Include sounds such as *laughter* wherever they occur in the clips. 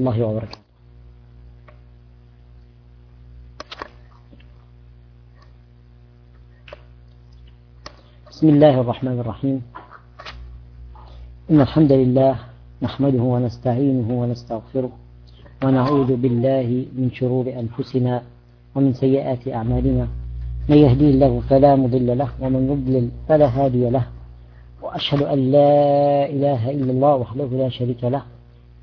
الله وبركاته. بسم الله الرحمن الرحيم. إن الحمد لله نحمده ونستعينه ونستغفره ونعوذ بالله من شرور أنفسنا ومن سيئات أعمالنا. من يهدي الله فلا مضل له ومن يضلل فلا هادي له. وأشهد أن لا إله إلا الله وحده لا شريك له.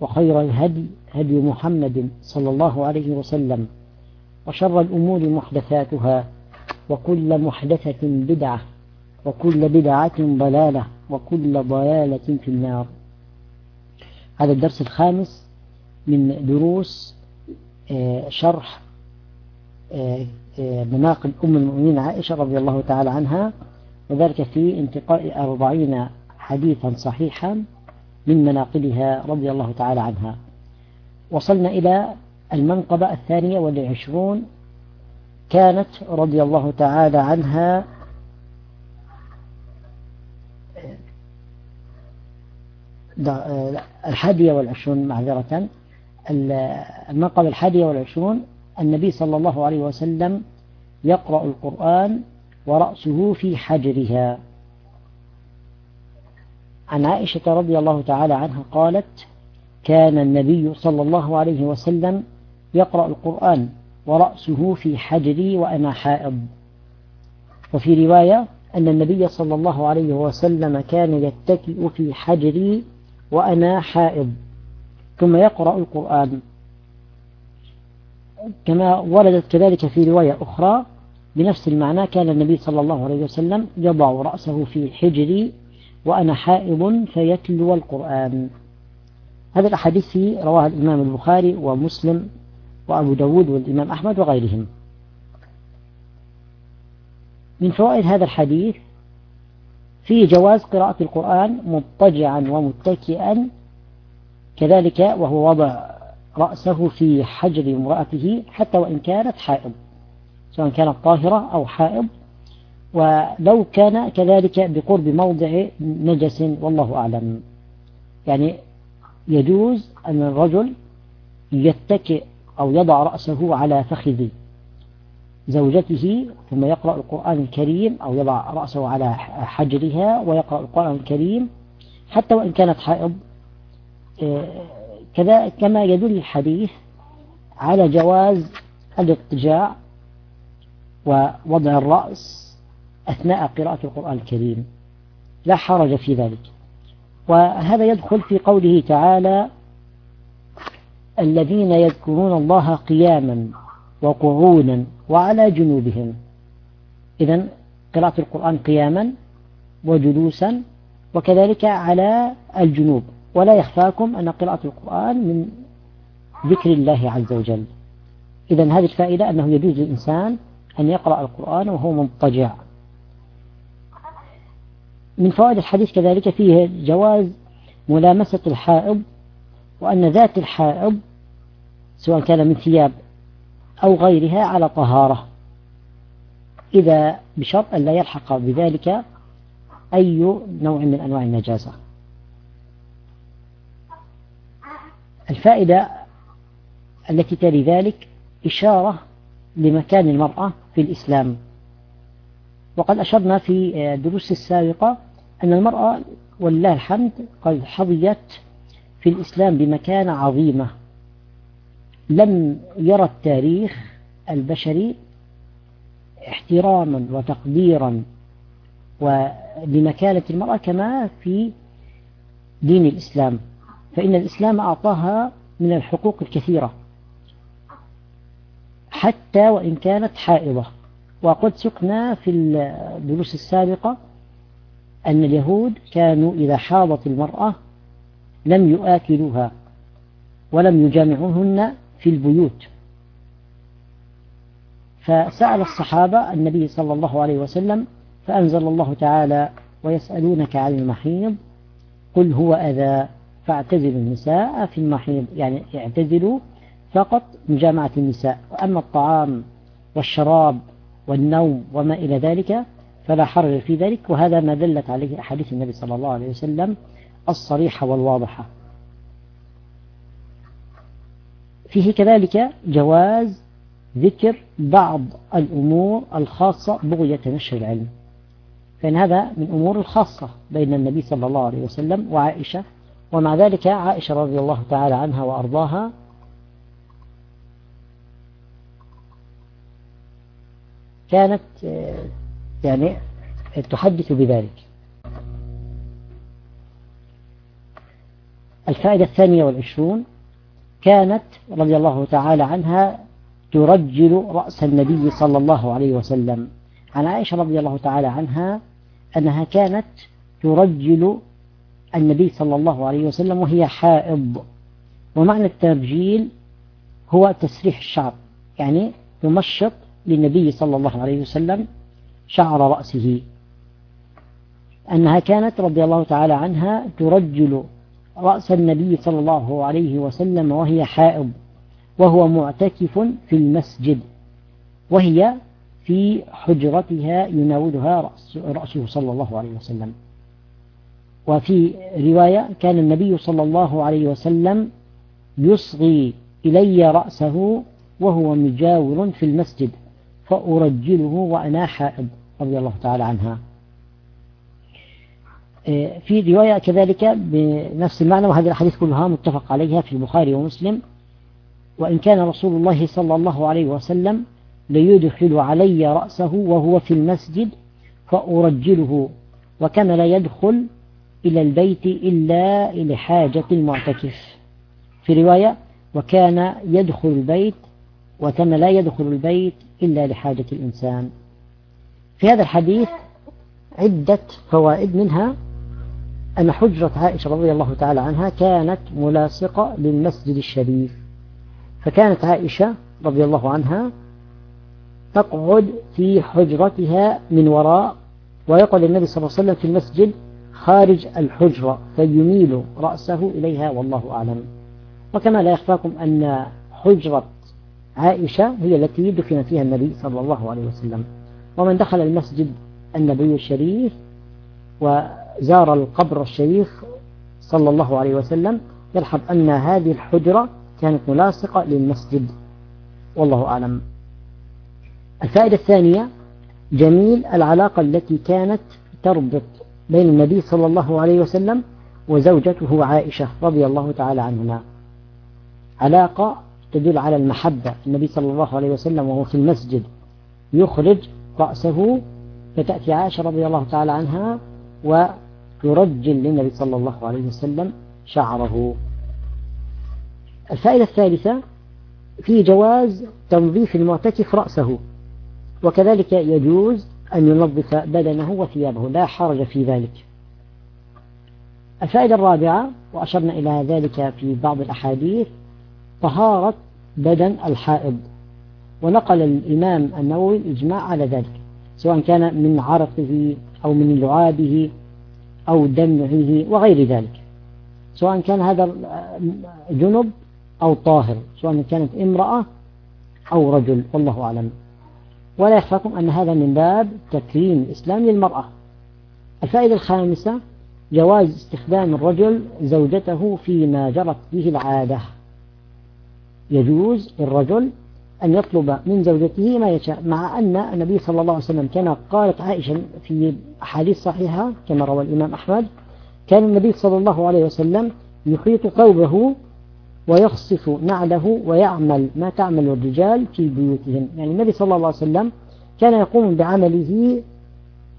وخير الهدي هدي محمد صلى الله عليه وسلم وشر الأمور محدثاتها وكل محدثة بدعة وكل بدعة ضلالة وكل ضلالة في النار. هذا الدرس الخامس من دروس آه، شرح آه، آه، مناقب أم المؤمنين عائشة رضي الله تعالى عنها وذلك في انتقاء أربعين حديثا صحيحا. من مناقبها رضي الله تعالى عنها. وصلنا إلى المنقبة الثانية والعشرون كانت رضي الله تعالى عنها الحادية والعشرون معذرة. المنقبة الحادية والعشرون النبي صلى الله عليه وسلم يقرأ القرآن ورأسه في حجرها. عن عائشة رضي الله تعالى عنها قالت كان النبي صلى الله عليه وسلم يقرأ القرآن ورأسه في حجري وأنا حائض. وفي رواية أن النبي صلى الله عليه وسلم كان يتكئ في حجري وأنا حائض. ثم يقرأ القرآن. كما وردت كذلك في رواية أخرى بنفس المعنى كان النبي صلى الله عليه وسلم يضع رأسه في حجري وأنا حائض فيتلو القرآن. هذا الأحاديث رواها الإمام البخاري ومسلم وأبو داود والإمام أحمد وغيرهم. من فوائد هذا الحديث في جواز قراءة القرآن مضطجعا ومتكئا كذلك وهو وضع رأسه في حجر امرأته حتى وإن كانت حائض سواء كانت طاهرة أو حائض. ولو كان كذلك بقرب موضع نجس والله أعلم. يعني يجوز أن الرجل يتكئ أو يضع رأسه على فخذ زوجته ثم يقرأ القرآن الكريم أو يضع رأسه على حجرها ويقرأ القرآن الكريم حتى وإن كانت حائض. آه، كذا كما يدل الحديث على جواز الاضطجاع ووضع الرأس أثناء قراءة القرآن الكريم. لا حرج في ذلك. وهذا يدخل في قوله تعالى الذين يذكرون الله قياما وقعودا وعلى جنوبهم. إذا قراءة القرآن قياما وجلوسا وكذلك على الجنوب. ولا يخفاكم أن قراءة القرآن من ذكر الله عز وجل. إذا هذه الفائدة أنه يجوز للإنسان أن يقرأ القرآن وهو مضطجع. من فوائد الحديث كذلك فيه جواز ملامسة الحائض وأن ذات الحائض سواء كان من ثياب أو غيرها على طهارة. إذا بشرط أن لا يلحق بذلك أي نوع من أنواع النجاسة. الفائدة التي تلي ذلك إشارة لمكان المرأة في الإسلام. وقد أشرنا في دروس السابقة أن المرأة ولله الحمد قد حظيت في الإسلام بمكانة عظيمة. لم يرى التاريخ البشري احتراما وتقديرا ولمكانة المرأة كما في دين الإسلام. فإن الإسلام أعطاها من الحقوق الكثيرة حتى وإن كانت حائضة. وقد سقنا في الدروس السابقة أن اليهود كانوا إذا حاضت المرأة لم يؤكلوها ولم يجامعوهن في البيوت. فسأل الصحابة النبي صلى الله عليه وسلم فأنزل الله تعالى ويسألونك عن المحيض قل هو أذى فاعتزلوا النساء في المحيض. يعني اعتزلوا فقط مجامعة النساء. وأما الطعام والشراب والنوم وما إلى ذلك فلا حرج في ذلك وهذا ما دلت عليه أحاديث النبي صلى الله عليه وسلم الصريحة والواضحة. فيه كذلك جواز ذكر بعض الأمور الخاصة بغية نشر العلم. فإن هذا من أمور الخاصة بين النبي صلى الله عليه وسلم وعائشة ومع ذلك عائشة رضي الله تعالى عنها وأرضاها كانت يعني تحدث بذلك. الفائدة الثانية والعشرون كانت رضي الله تعالى عنها ترجل رأس النبي صلى الله عليه وسلم. عن عائشة رضي الله تعالى عنها أنها كانت ترجل النبي صلى الله عليه وسلم وهي حائض. ومعنى الترجيل هو تسريح الشعر يعني يمشط للنبي صلى الله عليه وسلم شعر رأسه أنها كانت رضي الله تعالى عنها ترجل رأس النبي صلى الله عليه وسلم وهي حائض وهو معتكف في المسجد وهي في حجرتها يناولها رأس رأسه صلى الله عليه وسلم. وفي رواية كان النبي صلى الله عليه وسلم يصغي إلي رأسه وهو مجاور في المسجد. فأرجله وأنا حائض رضي الله تعالى عنها. آه، في رواية كذلك بنفس المعنى وهذه الأحاديث كلها متفق عليها في البخاري ومسلم. وإن كان رسول الله صلى الله عليه وسلم ليدخل علي رأسه وهو في المسجد فأرجله وكان لا يدخل إلى البيت إلا لحاجة المعتكف. في رواية وكان يدخل البيت وكان لا يدخل البيت إلا لحاجة الإنسان. في هذا الحديث عدة فوائد منها أن حجرة عائشة رضي الله تعالى عنها كانت ملاصقة للمسجد الشريف. فكانت عائشة رضي الله عنها تقعد في حجرتها من وراء ويقعد النبي صلى الله عليه وسلم في المسجد خارج الحجرة فيميل رأسه إليها والله أعلم. وكما لا يخفاكم أن حجرة عائشة هي التي دفن فيها النبي صلى الله عليه وسلم. ومن دخل المسجد النبي الشريف وزار القبر الشريف صلى الله عليه وسلم يلحظ أن هذه الحجرة كانت ملاصقة للمسجد. والله أعلم. الفائدة الثانية جميل العلاقة التي كانت تربط بين النبي صلى الله عليه وسلم وزوجته عائشة رضي الله تعالى عنهما. علاقة تدل على المحبة. النبي صلى الله عليه وسلم وهو في المسجد يخرج رأسه فتأتي عائشة رضي الله تعالى عنها وترجل للنبي صلى الله عليه وسلم شعره. الفائدة الثالثة في جواز تنظيف المعتكف رأسه وكذلك يجوز أن ينظف بدنه وثيابه. لا حرج في ذلك. الفائدة الرابعة وأشرنا إلى ذلك في بعض الأحاديث طهارة بدن الحائض. ونقل الإمام النووي الإجماع على ذلك سواء كان من عرقه أو من لعابه أو دمعه وغير ذلك. سواء كان هذا جنب أو طاهر سواء كانت امرأة أو رجل والله أعلم. ولا يخفاكم أن هذا من باب تكريم الإسلام للمرأة. الفائدة الخامسة جواز استخدام الرجل زوجته فيما جرت به العادة. يجوز للرجل أن يطلب من زوجته ما يشاء مع أن النبي صلى الله عليه وسلم كان قالت عائشة في أحاديث صحيحة كما روى الإمام أحمد كان النبي صلى الله عليه وسلم يخيط ثوبه ويخصف نعله ويعمل ما تعمل الرجال في بيوتهم. يعني النبي صلى الله عليه وسلم كان يقوم بعمله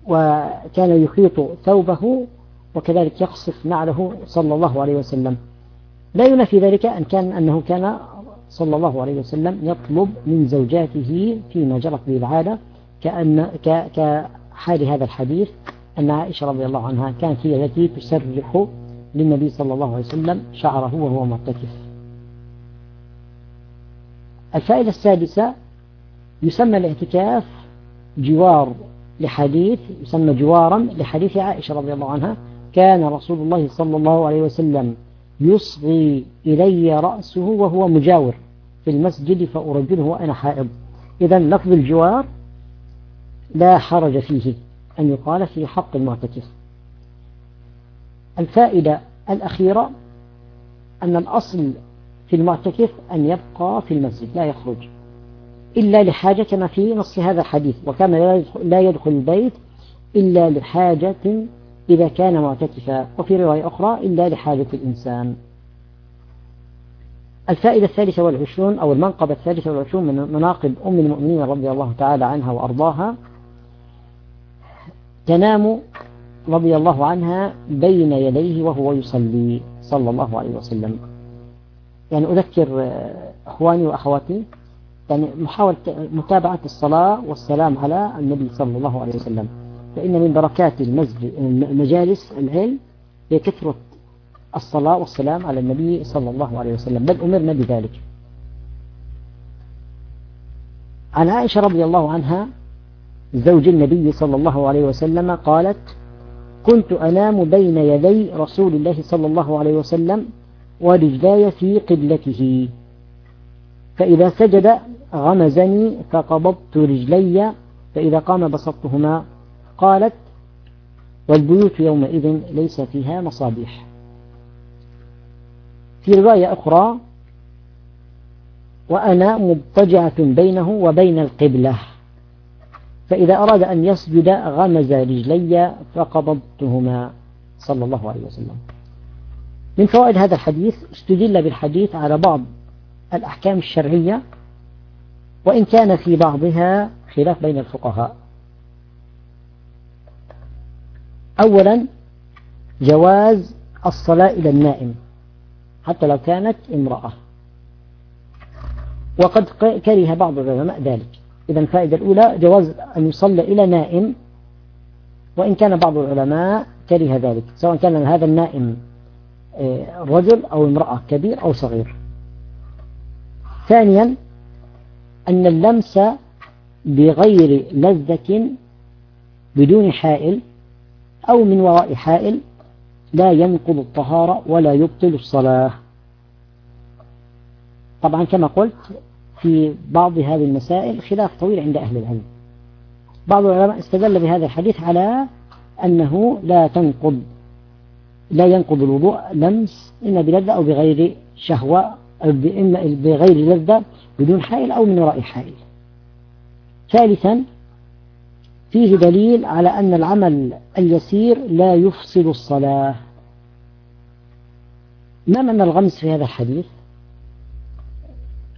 وكان يخيط ثوبه وكذلك يقصف نعله صلى الله عليه وسلم. لا ينفي ذلك أن كان أنه كان صلى الله عليه وسلم يطلب من زوجاته فيما جرت به العادة كأن كحال هذا الحديث أن عائشة رضي الله عنها كانت هي التي تسرح للنبي صلى الله عليه وسلم شعره وهو معتكف الفائدة السادسة يسمى الاعتكاف جوار لحديث يسمى جوارا لحديث عائشة رضي الله عنها كان رسول الله صلى الله عليه وسلم يصغي إلي رأسه وهو مجاور في المسجد فأرجله وأنا حائض. إذا لفظ الجوار لا حرج فيه أن يقال في حق المعتكف. الفائدة الأخيرة أن الأصل في المعتكف أن يبقى في المسجد لا يخرج. إلا لحاجة كما في نص هذا الحديث وكان لا يدخل البيت إلا لحاجة إذا كان معتكفا وفي رواية أخرى إلا لحاجة الإنسان. الفائدة الثالثة والعشرون أو المنقبة الثالثة والعشرون من مناقب أم المؤمنين رضي الله تعالى عنها وأرضاها تنام رضي الله عنها بين يديه وهو يصلي صلى الله عليه وسلم. يعني أذكر أخواني وأخواتي يعني محاولة متابعة الصلاة والسلام على النبي صلى الله عليه وسلم. فإن من بركات المسجد مجالس العلم هي كثرة الصلاة والسلام على النبي صلى الله عليه وسلم. بل أمرنا بذلك. عن عائشة رضي الله عنها زوج النبي صلى الله عليه وسلم قالت كنت أنام بين يدي رسول الله صلى الله عليه وسلم ورجلاي في قبلته. فإذا سجد غمزني فقبضت رجلي فإذا قام بسطتهما قالت والبيوت يومئذ ليس فيها مصابيح. في رواية أخرى وأنا مضطجعة بينه وبين القبلة فإذا أراد أن يسجد غمز رجلي فقبضتهما صلى الله عليه وسلم. من فوائد هذا الحديث استدل بالحديث على بعض الأحكام الشرعية وإن كان في بعضها خلاف بين الفقهاء. أولا جواز الصلاة إلى النائم حتى لو كانت امرأة. وقد كره بعض العلماء ذلك. إذا الفائدة الأولى جواز أن يصلى إلى نائم وإن كان بعض العلماء كره ذلك سواء كان هذا النائم آه، رجل أو امرأة كبير أو صغير. ثانيا أن اللمس بغير لذة بدون حائل أو من وراء حائل لا ينقض الطهارة ولا يبطل الصلاة. طبعا كما قلت في بعض هذه المسائل خلاف طويل عند أهل العلم. بعض العلماء استدل بهذا الحديث على أنه لا تنقض لا ينقض الوضوء لمس إما بلذة أو بغير شهوة أو إما بغير لذة بدون حائل أو من وراء حائل. ثالثا فيه دليل على أن العمل اليسير لا يفسد الصلاة. ما معنى الغمز في هذا الحديث؟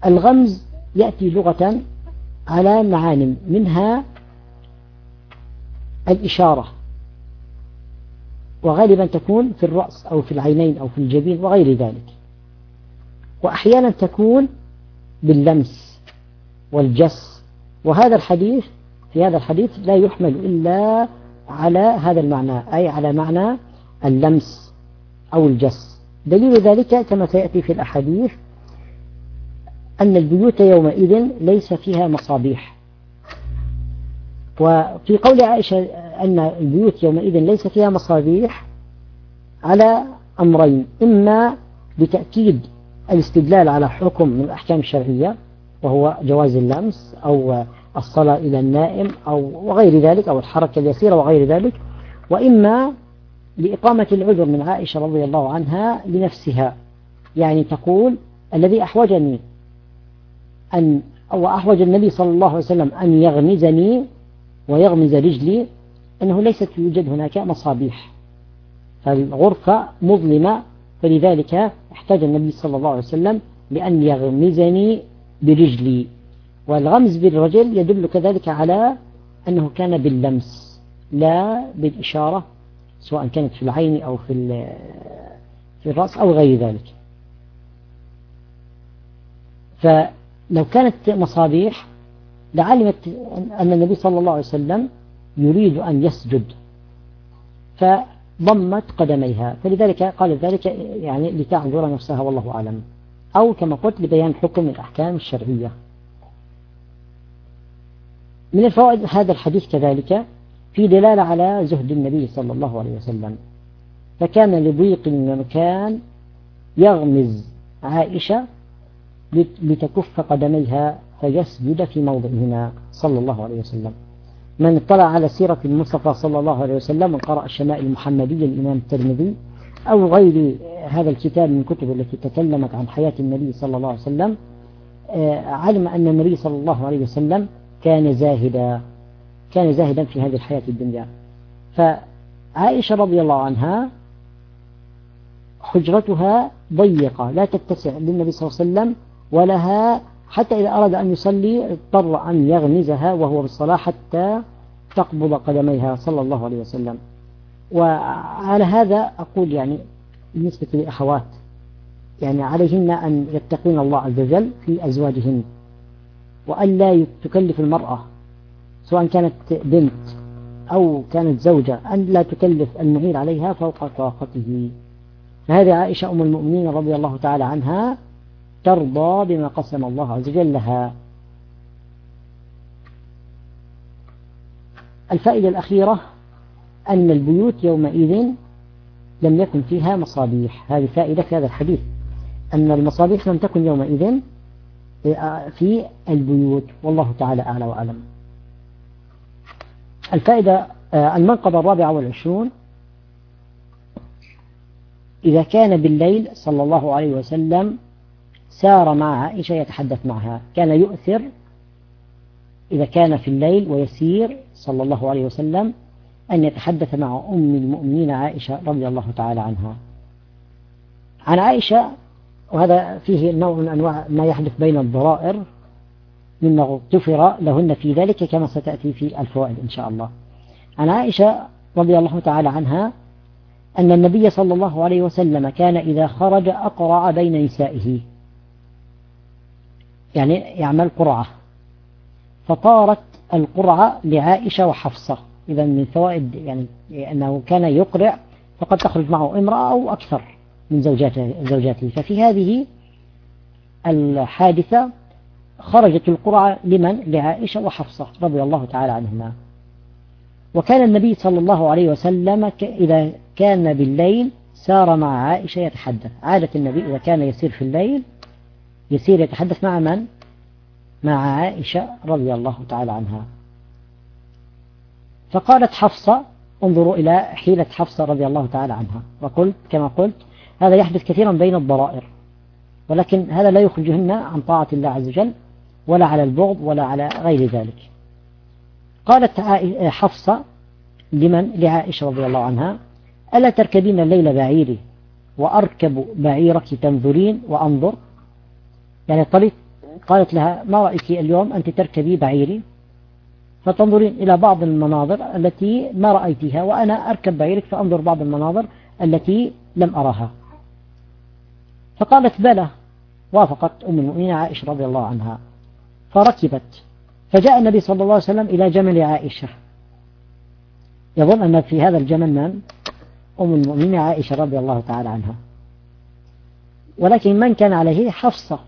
الغمز يأتي لغة على معان منها الإشارة. وغالبا تكون في الرأس أو في العينين أو في الجبين وغير ذلك. وأحيانا تكون باللمس والجس. وهذا الحديث في هذا الحديث لا يحمل إلا على هذا المعنى أي على معنى اللمس أو الجس. دليل ذلك كما سيأتي في الأحاديث أن البيوت يومئذ ليس فيها مصابيح. وفي قول عائشة أن البيوت يومئذ ليس فيها مصابيح على أمرين إما بتأكيد الاستدلال على حكم من الأحكام الشرعية وهو جواز اللمس أو الصلاة إلى النائم أو وغير ذلك أو الحركة اليسيرة وغير ذلك وإما لإقامة العذر من عائشة رضي الله عنها لنفسها. يعني تقول الذي أحوجني أن أو أحوج النبي صلى الله عليه وسلم أن يغمزني ويغمز رجلي أنه ليست يوجد هناك مصابيح. فالغرفة مظلمة فلذلك احتاج النبي صلى الله عليه وسلم لأن يغمزني برجلي. والغمز بالرجل يدل كذلك على أنه كان باللمس لا بالإشارة سواء كانت في العين أو في في الرأس أو غير ذلك. فلو كانت مصابيح لعلمت أن النبي صلى الله عليه وسلم يريد أن يسجد فضمت قدميها. فلذلك قال ذلك يعني لتعذر نفسها والله أعلم. أو كما قلت لبيان حكم الأحكام الشرعية. من الفوائد هذا الحديث كذلك في دلالة على زهد النبي صلى الله عليه وسلم. فكان لضيق المكان يغمز عائشة لتكف قدميها فيسجد في موضعهما صلى الله عليه وسلم. من اطلع على سيرة المصطفى صلى الله عليه وسلم وقرأ الشمائل المحمدية الإمام الترمذي أو غير هذا الكتاب من كتب التي تكلمت عن حياة النبي صلى الله عليه وسلم آه، علم أن النبي صلى الله عليه وسلم كان زاهدا كان زاهدا في هذه الحياة الدنيا. فعائشة رضي الله عنها حجرتها ضيقة لا تتسع للنبي صلى الله عليه وسلم ولها حتى إذا أراد أن يصلي اضطر أن يغمزها وهو بالصلاة حتى تقبض قدميها صلى الله عليه وسلم. وعلى هذا أقول يعني بالنسبة للأخوات يعني عليهن أن يتقين الله عز وجل في أزواجهن. وأن لا تكلف المرأة سواء كانت بنت أو كانت زوجة أن لا تكلف المعين عليها فوق طاقته. فهذه عائشة أم المؤمنين رضي الله تعالى عنها ترضى بما قسم الله عز وجل لها. الفائدة الأخيرة أن البيوت يومئذ لم يكن فيها مصابيح. هذه فائدة في هذا الحديث. أن المصابيح لم تكن يومئذ في البيوت. والله تعالى أعلى وأعلم. الفائدة المنقبة الرابعة والعشرون. إذا كان بالليل صلى الله عليه وسلم سار مع عائشة يتحدث معها. كان يؤثر إذا كان في الليل ويسير صلى الله عليه وسلم أن يتحدث مع أم المؤمنين عائشة رضي الله تعالى عنها. عن عائشة وهذا فيه نوع من أنواع ما يحدث بين الضرائر مما اغتفر لهن في ذلك كما ستأتي في الفوائد إن شاء الله. عن عائشة رضي الله تعالى عنها أن النبي صلى الله عليه وسلم كان إذا خرج أقرع بين نسائه. يعني يعمل قرعة. فطارت القرعة لعائشة وحفصة. إذا من فوائد يعني أنه كان يقرع فقد تخرج معه امرأة أو أكثر. من زوجاته, زوجاته ففي هذه الحادثة خرجت القرعة لمن؟ لعائشة وحفصة رضي الله تعالى عنهما. وكان النبي صلى الله عليه وسلم إذا كان بالليل سار مع عائشة يتحدث. عادة النبي إذا كان يسير في الليل يسير يتحدث مع من؟ مع عائشة رضي الله تعالى عنها. فقالت حفصة انظروا إلى حيلة حفصة رضي الله تعالى عنها. وقلت كما قلت هذا يحدث كثيرا بين الضرائر. ولكن هذا لا يخرجهن عن طاعة الله عز وجل ولا على البغض ولا على غير ذلك. قالت حفصة لمن؟ لعائشة رضي الله عنها ألا تركبين الليل بعيري وأركب بعيرك تنظرين وأنظر؟ يعني الطريق قالت لها ما رأيك اليوم أنت تركبي بعيري؟ فتنظرين إلى بعض المناظر التي ما رأيتها وأنا أركب بعيرك فأنظر بعض المناظر التي لم أراها. فقالت بلى وافقت أم المؤمنين عائشة رضي الله عنها فركبت فجاء النبي صلى الله عليه وسلم إلى جمل عائشة. يظن أن في هذا الجمل من؟ أم المؤمنين عائشة رضي الله تعالى عنها. ولكن من كان عليه؟ حفصة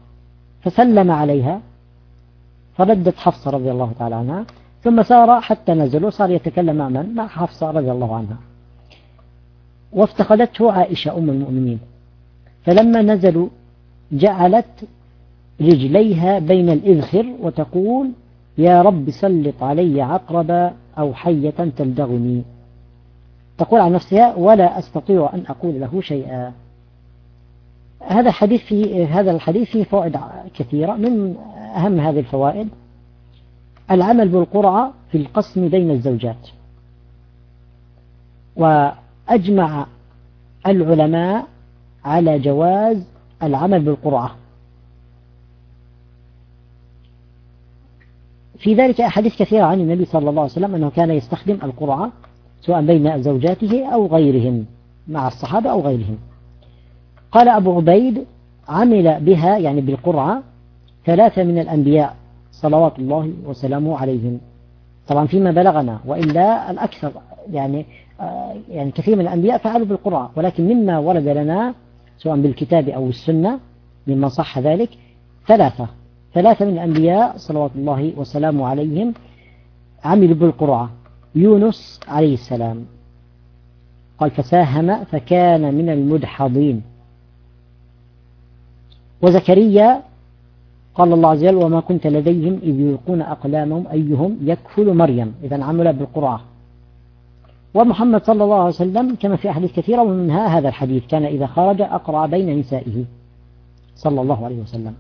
فسلم عليها فردت حفصة رضي الله تعالى عنها ثم سار حتى نزلوا صار يتكلم مع من؟ مع حفصة رضي الله عنها. وافتقدته عائشة أم المؤمنين. فلما نزلوا جعلت رجليها بين الإذخر وتقول يا رب سلط علي عقربا أو حية تلدغني. تقول عن نفسها ولا أستطيع أن أقول له شيئا. هذا حديث في هذا الحديث فيه فوائد كثيرة من أهم هذه الفوائد. العمل بالقرعة في القسم بين الزوجات. وأجمع العلماء على جواز العمل بالقرعة في ذلك أحاديث كثيرة عن النبي صلى الله عليه وسلم أنه كان يستخدم القرعة سواء بين زوجاته أو غيرهم مع الصحابة أو غيرهم. قال أبو عبيد عمل بها يعني بالقرعة ثلاثة من الأنبياء صلوات الله وسلامه عليهم. طبعا فيما بلغنا وإلا الأكثر يعني آه، يعني كثير من الأنبياء فعلوا بالقرعة ولكن مما ورد لنا سواء بالكتاب أو السنة مما صح ذلك ثلاثة. ثلاثة من الأنبياء صلوات الله وسلامه عليهم عملوا بالقرعة. يونس عليه السلام قال فساهم فكان من المدحضين. وزكريا قال الله عز وجل وما كنت لديهم إذ يلقون أقلامهم أيهم يكفل مريم. إذا عمل بالقرعة. ومحمد صلى الله عليه وسلم كما في أحاديث كثيرة ومنها هذا الحديث كان إذا خرج أقرع بين نسائه صلى الله عليه وسلم.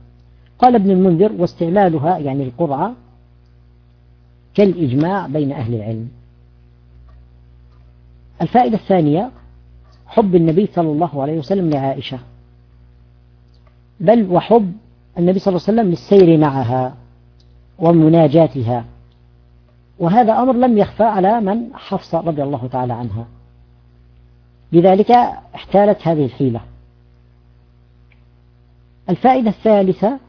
قال ابن المنذر واستعمالها يعني القرعة كالإجماع بين أهل العلم. الفائدة الثانية حب النبي صلى الله عليه وسلم لعائشة. بل وحب النبي صلى الله عليه وسلم للسير معها ومناجاتها. وهذا أمر لم يخفى على من حفصة رضي الله تعالى عنها. لذلك احتالت هذه الحيلة. الفائدة الثالثة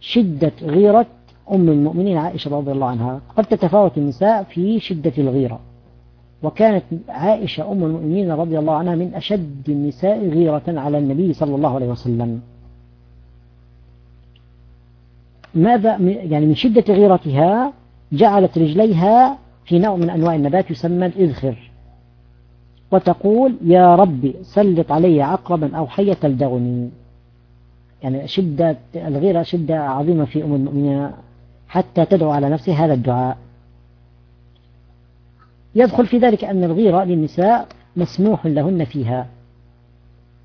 شدة غيرة أم المؤمنين عائشة رضي الله عنها. قد تتفاوت النساء في شدة الغيرة. وكانت عائشة أم المؤمنين رضي الله عنها من أشد النساء غيرة على النبي صلى الله عليه وسلم. ماذا يعني من شدة غيرتها جعلت رجليها في نوع من أنواع النبات يسمى الإذخر. وتقول يا ربي سلط علي عقربا أو حية تلدغني. يعني شدة الغيرة شدة عظيمة في أم المؤمنين حتى تدعو على نفسها هذا الدعاء. يدخل في ذلك أن الغيرة للنساء مسموح لهن فيها.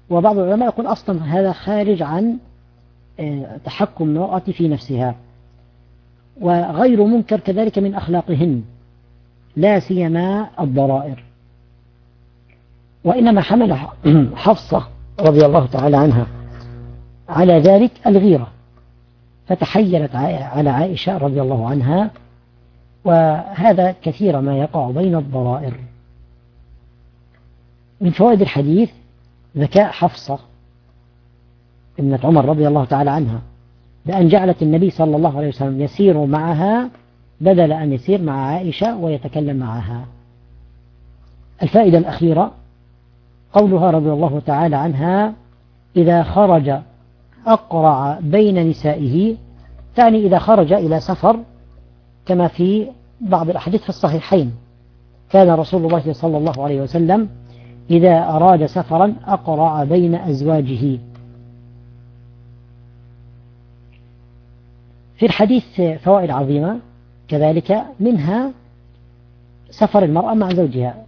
وبعض العلماء يقول أصلا هذا خارج عن آه، تحكم المرأة في نفسها. وغير منكر كذلك من أخلاقهن لا سيما الضرائر. وإنما حمل *clears throat* حفصة رضي الله تعالى عنها على ذلك الغيرة. فتحيلت على عائشة رضي الله عنها وهذا كثير ما يقع بين الضرائر. من فوائد الحديث ذكاء حفصة ابنة عمر رضي الله تعالى عنها. بأن جعلت النبي صلى الله عليه وسلم يسير معها بدل أن يسير مع عائشة ويتكلم معها. الفائدة الأخيرة قولها رضي الله تعالى عنها إذا خرج أقرع بين نسائه تعني إذا خرج إلى سفر كما في بعض الأحاديث في الصحيحين. كان رسول الله صلى الله عليه وسلم إذا أراد سفرا أقرع بين أزواجه. في الحديث فوائد عظيمة كذلك منها سفر المرأة مع زوجها.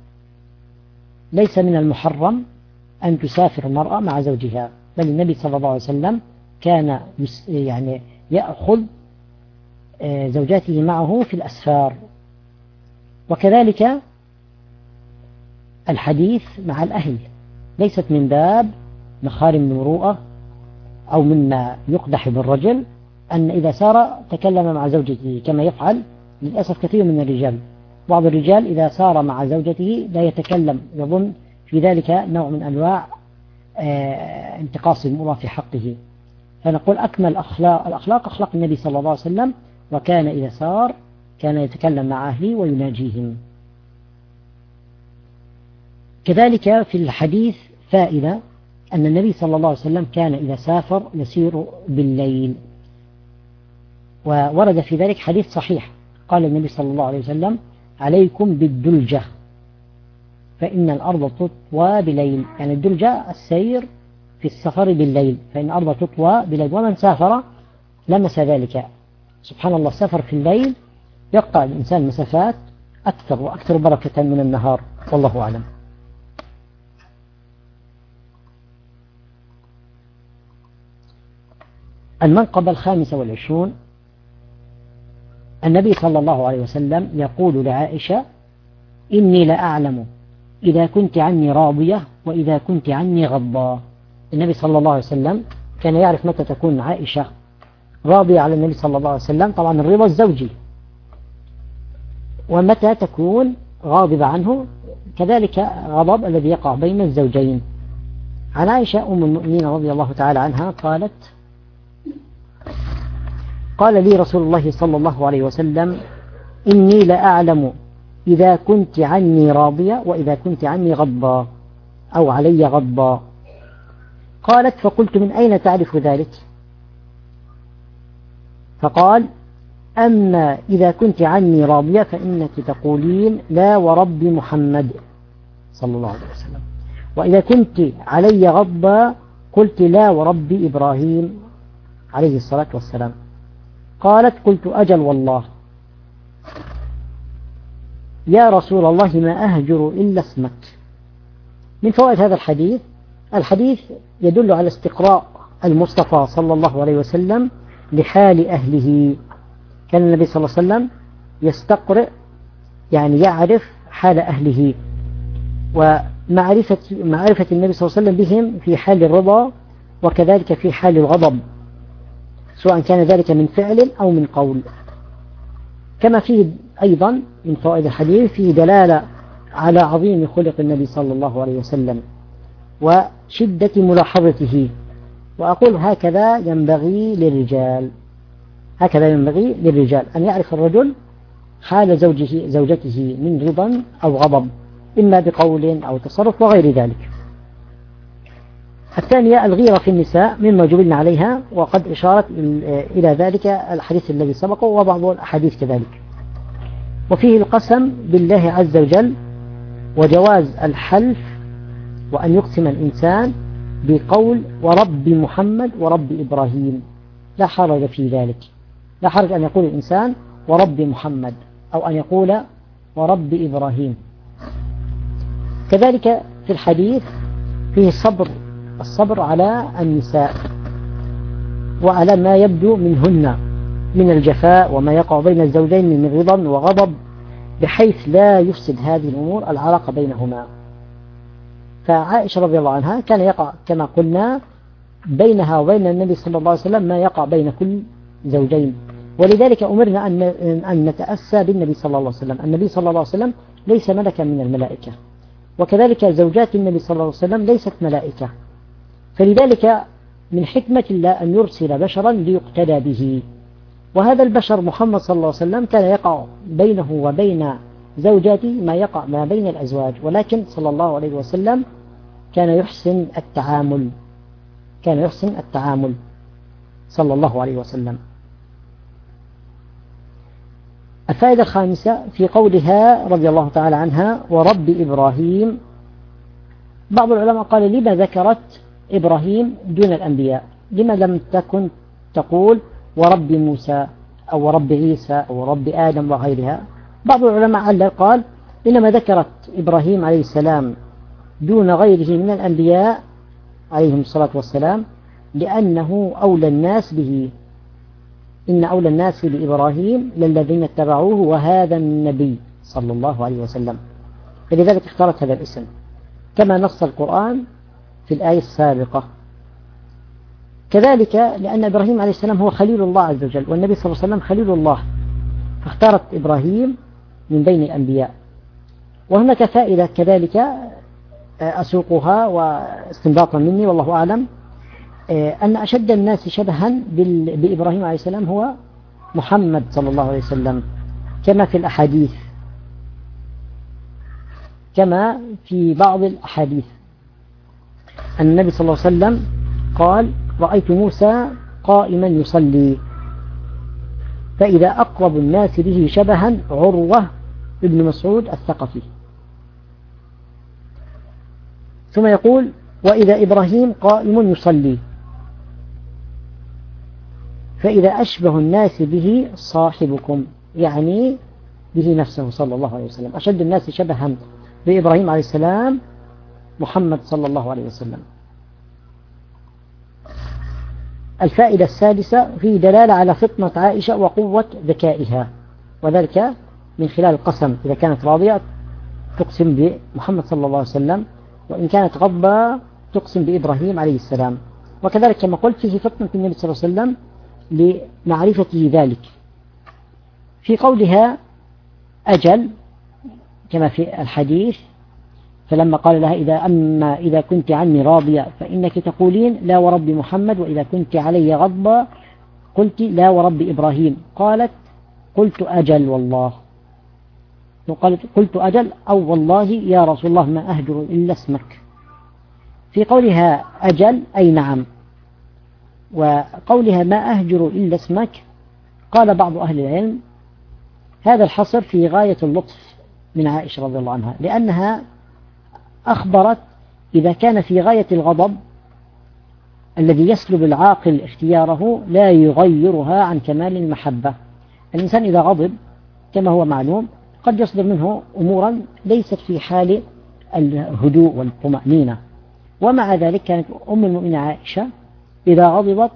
ليس من المحرم أن تسافر المرأة مع زوجها بل النبي صلى الله عليه وسلم كان يعني يأخذ آه، زوجاته معه في الأسفار. وكذلك الحديث مع الأهل. ليست من باب مخارم المروءة أو مما يقدح بالرجل أن إذا سار تكلم مع زوجته كما يفعل للأسف كثير من الرجال. بعض الرجال إذا سار مع زوجته لا يتكلم يظن في ذلك نوع من أنواع آه، انتقاص المرأة في حقه. فنقول أكمل أخلاق الأخلاق أخلاق النبي صلى الله عليه وسلم وكان إذا سار كان يتكلم مع أهله ويناجيهم. كذلك في الحديث فائدة أن النبي صلى الله عليه وسلم كان إذا سافر يسير بالليل. وورد في ذلك حديث صحيح. قال النبي صلى الله عليه وسلم عليكم بالدلجة. فإن الأرض تطوى بليل. يعني الدلجة السير في السفر بالليل. فإن الأرض تطوى بليل. ومن سافر لمس ذلك. سبحان الله سفر في الليل يقطع الإنسان مسافات أكثر وأكثر بركة من النهار. والله أعلم. المنقبة الخامسة والعشرون. النبي صلى الله عليه وسلم يقول لعائشة إني لأعلم إذا كنت عني راضية وإذا كنت عني غضا النبي صلى الله عليه وسلم كان يعرف متى تكون عائشة راضية على النبي صلى الله عليه وسلم طبعا الرضا الزوجي ومتى تكون غاضبة عنه؟ كذلك غضب الذي يقع بين الزوجين. عن عائشة أم المؤمنين رضي الله تعالى عنها قالت قال لي رسول الله صلى الله عليه وسلم إني لأعلم إذا كنت عني راضية وإذا كنت عني غضبا أو علي غضبا قالت فقلت من أين تعرف ذلك؟ فقال أما إذا كنت عني راضية فإنك تقولين لا ورب محمد صلى الله عليه وسلم. وإذا كنت علي غضبا قلت لا ورب إبراهيم عليه الصلاة والسلام. قالت قلت أجل والله. يا رسول الله ما أهجر إلا اسمك. من فوائد هذا الحديث؟ الحديث يدل على استقراء المصطفى صلى الله عليه وسلم لحال أهله. كان النبي صلى الله عليه وسلم يستقرئ يعني يعرف حال أهله. ومعرفة معرفة النبي صلى الله عليه وسلم بهم في حال الرضا وكذلك في حال الغضب. سواء كان ذلك من فعل أو من قول. كما فيه أيضا من فوائد الحديث فيه دلالة على عظيم خلق النبي صلى الله عليه وسلم وشدة ملاحظته. وأقول هكذا ينبغي للرجال هكذا ينبغي للرجال أن يعرف الرجل حال زوجه زوجته من رضا أو غضب إما بقول أو تصرف وغير ذلك. الثانية الغيرة في النساء مما جبلنا عليها وقد إشارت إلى ذلك الحديث الذي سبقه وبعض الأحاديث كذلك. وفيه القسم بالله عز وجل وجواز الحلف وأن يقسم الإنسان بقول ورب محمد ورب إبراهيم. لا حرج في ذلك. لا حرج أن يقول الإنسان ورب محمد أو أن يقول ورب إبراهيم. كذلك في الحديث فيه الصبر الصبر على النساء وعلى ما يبدو منهن من الجفاء وما يقع بين الزوجين من رضا وغضب بحيث لا يفسد هذه الأمور العلاقة بينهما. فعائشة رضي الله عنها كان يقع كما قلنا بينها وبين النبي صلى الله عليه وسلم ما يقع بين كل زوجين. ولذلك أمرنا أن نتأسى بالنبي صلى الله عليه وسلم. النبي صلى الله عليه وسلم ليس ملكا من الملائكة. وكذلك زوجات النبي صلى الله عليه وسلم ليست ملائكة. فلذلك من حكمة الله أن يرسل بشرا ليقتدى به. وهذا البشر محمد صلى الله عليه وسلم كان يقع بينه وبين زوجاته ما يقع ما بين الأزواج ولكن صلى الله عليه وسلم كان يحسن التعامل كان يحسن التعامل صلى الله عليه وسلم. الفائدة الخامسة في قولها رضي الله تعالى عنها ورب إبراهيم. بعض العلماء قال لما ذكرت إبراهيم دون الأنبياء. لما لم تكن تقول ورب موسى أو رب عيسى أو رب آدم وغيرها؟ بعض العلماء قال إنما ذكرت إبراهيم عليه السلام دون غيره من الأنبياء عليهم الصلاة والسلام لأنه أولى الناس به. إن أولى الناس بإبراهيم للذين اتبعوه وهذا النبي صلى الله عليه وسلم. فلذلك اختارت هذا الاسم. كما نص القرآن في الآية السابقة. كذلك لأن إبراهيم عليه السلام هو خليل الله عز وجل والنبي صلى الله عليه وسلم خليل الله فاختارت إبراهيم من بين الأنبياء. وهناك فائدة كذلك آه، أسوقها واستنباطا مني والله أعلم آه، أن أشد الناس شبها بإبراهيم عليه السلام هو محمد صلى الله عليه وسلم كما في الأحاديث كما في بعض الأحاديث. النبي صلى الله عليه وسلم قال رأيت موسى قائما يصلي. فإذا أقرب الناس به شبها عروة ابن مسعود الثقفي. ثم يقول وإذا إبراهيم قائم يصلي. فإذا أشبه الناس به صاحبكم يعني به نفسه صلى الله عليه وسلم. أشد الناس شبها بإبراهيم عليه السلام محمد صلى الله عليه وسلم. الفائدة السادسة في دلالة على فطنة عائشة وقوة ذكائها وذلك من خلال القسم إذا كانت راضية تقسم بمحمد صلى الله عليه وسلم وإن كانت غضبة تقسم بإبراهيم عليه السلام. وكذلك كما قلت فيه فطنة النبي صلى الله عليه وسلم لمعرفته ذلك. في قولها أجل كما في الحديث فلما قال لها إذا أما إذا كنت عني راضية فإنك تقولين لا ورب محمد وإذا كنت علي غضبا قلت لا ورب إبراهيم. قالت قلت أجل والله. وقالت قلت أجل أو والله يا رسول الله ما أهجر إلا اسمك. في قولها أجل أي نعم. وقولها ما أهجر إلا اسمك. قال بعض أهل العلم هذا الحصر في غاية اللطف من عائشة رضي الله عنها لأنها أخبرت إذا كان في غاية الغضب الذي يسلب العاقل اختياره لا يغيرها عن كمال المحبة. الإنسان إذا غضب كما هو معلوم قد يصدر منه أمورا ليست في حال الهدوء والطمأنينة. ومع ذلك كانت أم المؤمنين عائشة إذا غضبت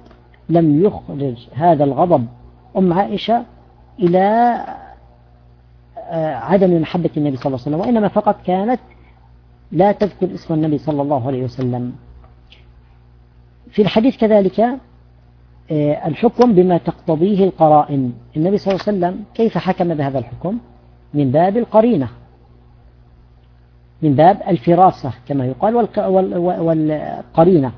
لم يخرج هذا الغضب. أم عائشة إلى آه، عدم محبة النبي صلى الله عليه وسلم وإنما فقط كانت لا تذكر اسم النبي صلى الله عليه وسلم. في الحديث كذلك آه، الحكم بما تقتضيه القرائن. النبي صلى الله عليه وسلم كيف حكم بهذا الحكم؟ من باب القرينة من باب الفراسة كما يقال والقرينة.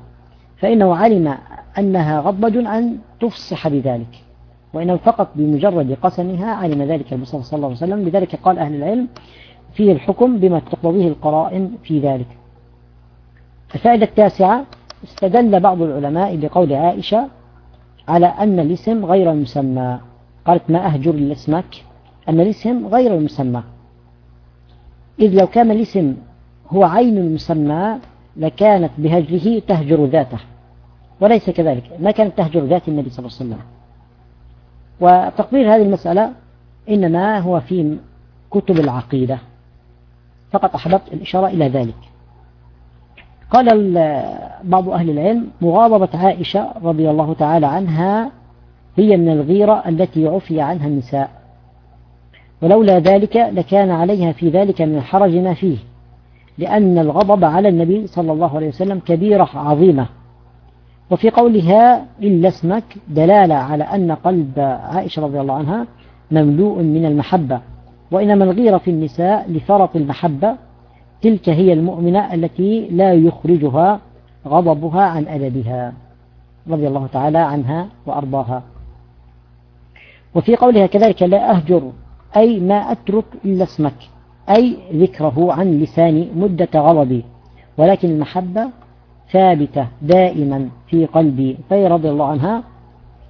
فإنه علم أنها غضبج أن تفصح بذلك. وإنه فقط بمجرد قسمها علم ذلك المصطفى صلى الله عليه وسلم. لذلك قال أهل العلم فيه الحكم بما تقتضيه القرائن في ذلك. الفائدة التاسعة استدل بعض العلماء بقول عائشة على أن الاسم غير المسمى. قالت ما أهجر لاسمك أن الاسم غير المسمى. إذ لو كان الاسم هو عين المسمى لكانت بهجره تهجر ذاته وليس كذلك. ما كانت تهجر ذات النبي صلى الله عليه وسلم. وتقرير هذه المسألة إنما هو في كتب العقيدة. فقط أحببت الإشارة إلى ذلك. قال بعض أهل العلم مغاضبة عائشة رضي الله تعالى عنها هي من الغيرة التي عفي عنها النساء. ولولا ذلك لكان عليها في ذلك من الحرج ما فيه لأن الغضب على النبي صلى الله عليه وسلم كبيرة عظيمة. وفي قولها إلا اسمك دلالة على أن قلب عائشة رضي الله عنها مملوء من المحبة. وإنما الغيرة في النساء لفرط المحبة تلك هي المؤمنة التي لا يخرجها غضبها عن أدبها رضي الله تعالى عنها وأرضاها. وفي قولها كذلك لا أهجر أي ما أترك إلا اسمك أي ذكره عن لساني مدة غضبي ولكن المحبة ثابتة دائما في قلبي. فهي رضي الله عنها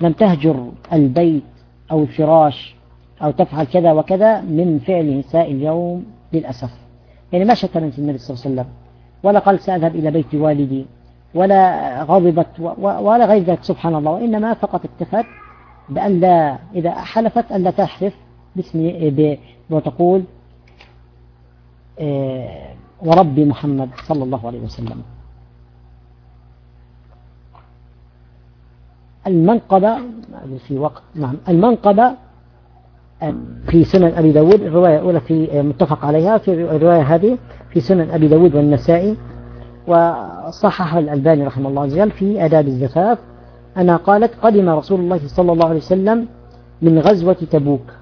لم تهجر البيت أو الفراش أو تفعل كذا وكذا من فعل نساء اليوم للأسف. يعني ما شتمت النبي صلى الله عليه وسلم. ولا قال سأذهب إلى بيت والدي ولا غضبت ولا غير ذلك سبحان الله. وإنما فقط اكتفت بأن لا إذا حلفت أن لا تحلف باسم وتقول آه، وربي محمد صلى الله عليه وسلم. المنقبة في وقت نعم المنقبة في سنن أبي داود الرواية الأولى في متفق عليها في الرواية هذه في سنن أبي داود والنسائي وصحح الألباني رحمه الله عز وجل في آداب الزفاف أنها قالت قدم رسول الله صلى الله عليه وسلم من غزوة تبوك